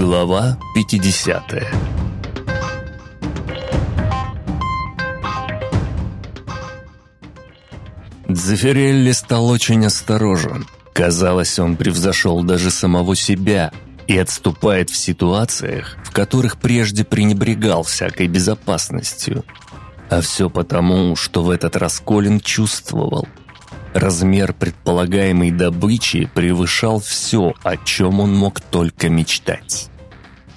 Глава 50 Дзефирелли стал очень осторожен. Казалось, он превзошел даже самого себя и отступает в ситуациях, в которых прежде пренебрегал всякой безопасностью. А все потому, что в этот раз Колин чувствовал. Размер предполагаемой добычи превышал все, о чем он мог только мечтать.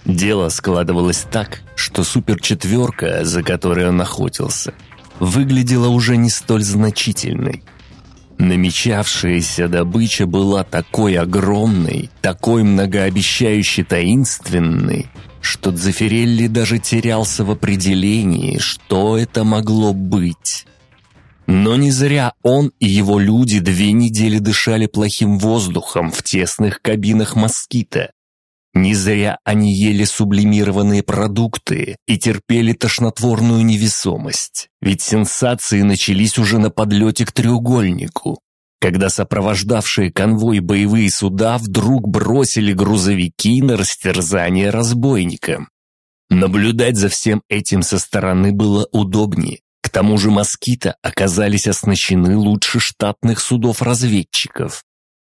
Дело складывалось так, что суперчетверка, за которой он охотился, выглядела уже не столь значительной. Намечавшаяся добыча была такой огромной, такой многообещающе таинственной, что Дзефирелли даже терялся в определении, что это могло быть. Но не зря он и его люди две недели дышали плохим воздухом в тесных кабинах москита. Не зря они ели сублимированные продукты и терпели тошнотворную невесомость. Ведь сенсации начались уже на подлете к треугольнику, когда сопровождавшие конвой боевые суда вдруг бросили грузовики на растерзание разбойникам. Наблюдать за всем этим со стороны было удобнее. К тому же москиты оказались оснащены лучше штатных судов-разведчиков.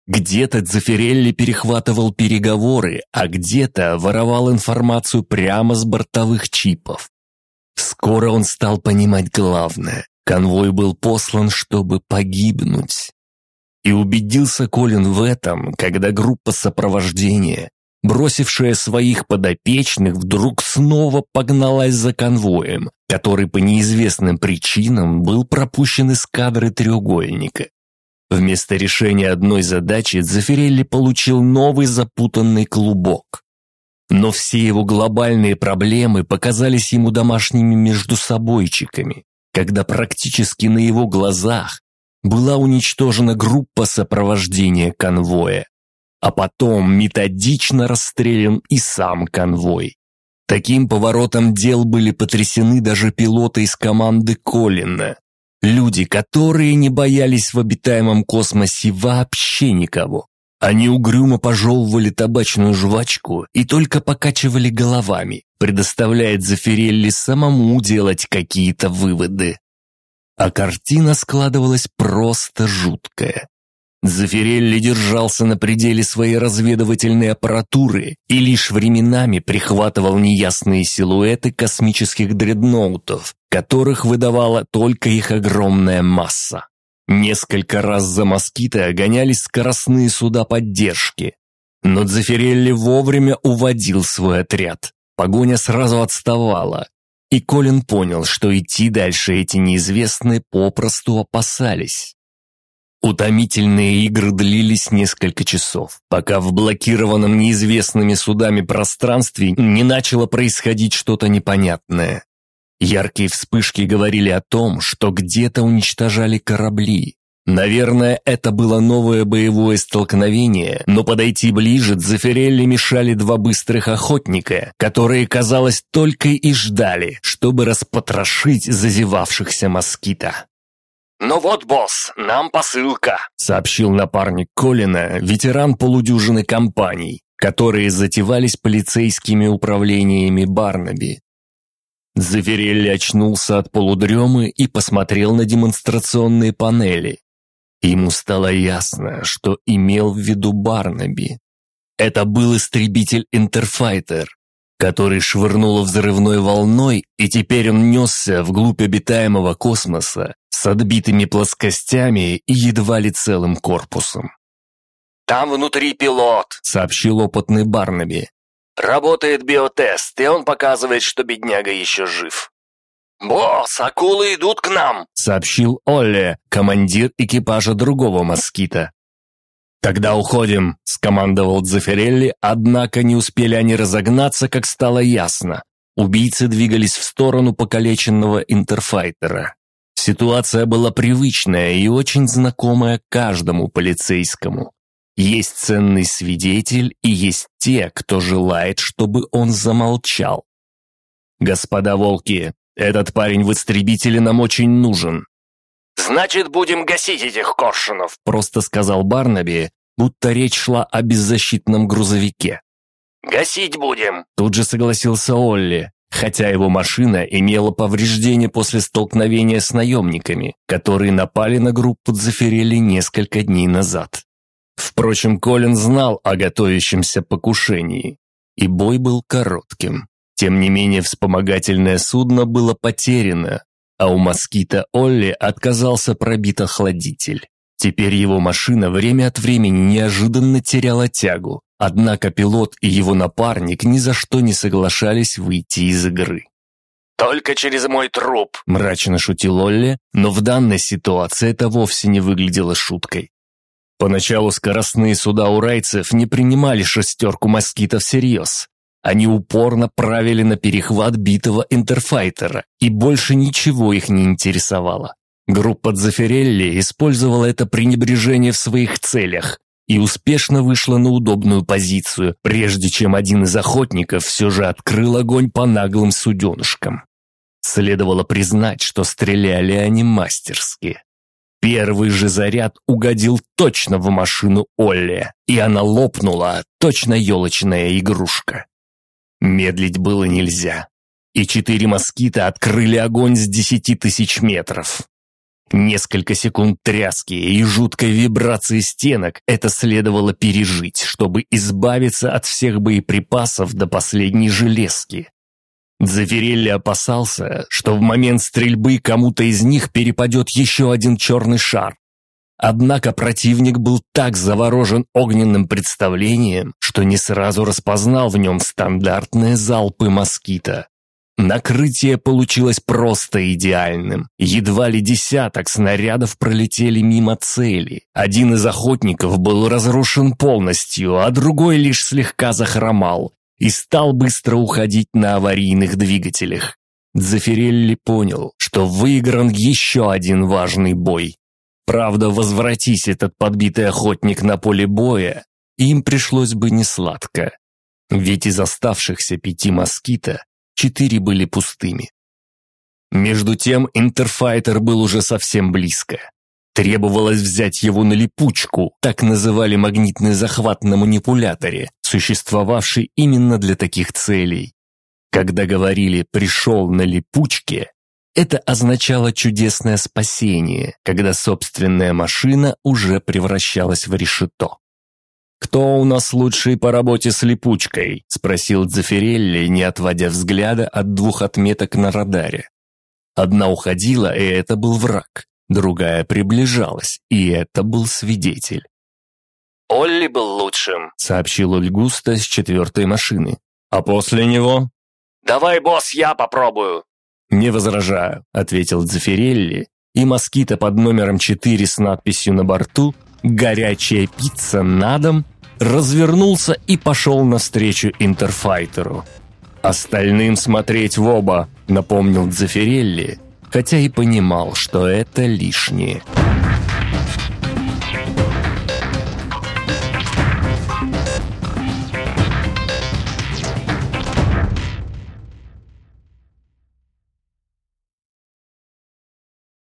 Где-то Дзефирелли перехватывал переговоры, а где-то воровал информацию прямо с бортовых чипов. Скоро он стал понимать главное. Конвой был послан, чтобы погибнуть. И убедился Колин в этом, когда группа сопровождения, бросившая своих подопечных, вдруг снова погналась за конвоем, который по неизвестным причинам был пропущен из кадры треугольника. Вместо решения одной задачи Дзефирелли получил новый запутанный клубок. Но все его глобальные проблемы показались ему домашними междусобойчиками, когда практически на его глазах была уничтожена группа сопровождения конвоя, а потом методично расстрелян и сам конвой. Таким поворотом дел были потрясены даже пилоты из команды Коллина, люди, которые не боялись в обитаемом космосе вообще никого. Они угрюмо пожевывали табачную жвачку и только покачивали головами, предоставляя Зафирелли самому делать какие-то выводы. А картина складывалась просто жуткая. Зафирелли держался на пределе своей разведывательной аппаратуры и лишь временами прихватывал неясные силуэты космических дредноутов, которых выдавала только их огромная масса. Несколько раз за москиты гонялись скоростные суда поддержки. Но Дзефирелли вовремя уводил свой отряд. Погоня сразу отставала, и Колин понял, что идти дальше эти неизвестные попросту опасались. Утомительные игры длились несколько часов, пока в блокированном неизвестными судами пространстве не начало происходить что-то непонятное. Яркие вспышки говорили о том, что где-то уничтожали корабли, Наверное, это было новое боевое столкновение, но подойти ближе Дзефирелли мешали два быстрых охотника, которые, казалось, только и ждали, чтобы распотрошить зазевавшихся москита. «Ну вот, босс, нам посылка», — сообщил напарник Колина, ветеран полудюжины компаний, которые затевались полицейскими управлениями Барнаби. Заверелли очнулся от полудремы и посмотрел на демонстрационные панели. Ему стало ясно, что имел в виду Барнаби. Это был истребитель Интерфайтер, который швырнуло взрывной волной, и теперь он несся вглубь обитаемого космоса с отбитыми плоскостями и едва ли целым корпусом. «Там внутри пилот», — сообщил опытный Барнаби. «Работает биотест, и он показывает, что бедняга еще жив. «Босс, акулы идут к нам!» — сообщил Олли, командир экипажа другого москита. «Тогда уходим», — скомандовал Дзефирелли, однако не успели они разогнаться, как стало ясно. Убийцы двигались в сторону покалеченного интерфайтера. Ситуация была привычная и очень знакомая каждому полицейскому. Есть ценный свидетель и есть те, кто желает, чтобы он замолчал. «Господа волки, этот парень в истребителе нам очень нужен». «Значит, будем гасить этих коршунов», — просто сказал Барнаби, будто речь шла о беззащитном грузовике. «Гасить будем!» Тут же согласился Олли, хотя его машина имела повреждения после столкновения с наемниками, которые напали на группу Дзефирелли несколько дней назад. Впрочем, Колин знал о готовящемся покушении, и бой был коротким. Тем не менее, вспомогательное судно было потеряно, а у москита Олли отказался пробить охладитель. Теперь его машина время от времени неожиданно теряла тягу, однако пилот и его напарник ни за что не соглашались выйти из игры. «Только через мой труп», – мрачно шутил Олли, но в данной ситуации это вовсе не выглядело шуткой. Поначалу скоростные суда урайцев не принимали шестерку москитов всерьез. Они упорно правили на перехват битого интерфайтера, и больше ничего их не интересовало. Группа Дзефирелли использовала это пренебрежение в своих целях и успешно вышла на удобную позицию, прежде чем один из охотников все же открыл огонь по наглым суденышкам. Следовало признать, что стреляли они мастерски. Первый же заряд угодил точно в машину Олли, и она лопнула, точно елочная игрушка. Медлить было нельзя, и четыре москита открыли огонь с десяти тысяч метров. Несколько секунд тряски и жуткой вибрации стенок это следовало пережить, чтобы избавиться от всех боеприпасов до последней железки. Заверелли опасался, что в момент стрельбы кому-то из них перепадет еще один черный шар. Однако противник был так заворожен огненным представлением, что не сразу распознал в нем стандартные залпы москита. Накрытие получилось просто идеальным. Едва ли десяток снарядов пролетели мимо цели. Один из охотников был разрушен полностью, а другой лишь слегка захромал и стал быстро уходить на аварийных двигателях. Дзефирелли понял, что выигран еще один важный бой. Правда, возвратись этот подбитый охотник на поле боя, им пришлось бы несладко. Ведь из оставшихся пяти москита четыре были пустыми. Между тем интерфайтер был уже совсем близко. Требовалось взять его на липучку, так называли магнитный захват на манипуляторе, существовавший именно для таких целей. Когда говорили «пришел на липучке», это означало чудесное спасение, когда собственная машина уже превращалась в решето. «Кто у нас лучший по работе с липучкой?» – спросил Дзефирелли, не отводя взгляда от двух отметок на радаре. Одна уходила, и это был враг. Другая приближалась, и это был свидетель. «Олли был лучшим», — сообщил Ольгуста с четвертой машины. «А после него?» «Давай, босс, я попробую». «Не возражаю», — ответил Дзефирелли, и москита под номером 4 с надписью на борту «Горячая пицца на дом» развернулся и пошел навстречу Интерфайтеру. «Остальным смотреть в оба», — напомнил Дзефирелли, хотя и понимал, что это лишнее.